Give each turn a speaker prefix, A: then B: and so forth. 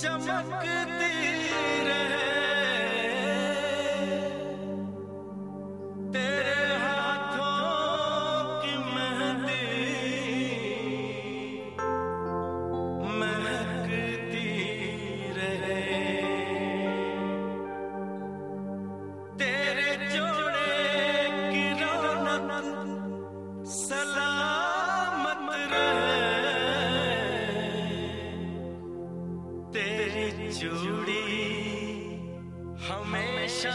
A: چمکتی رہے۔ तेरी चूड़ी हमेशा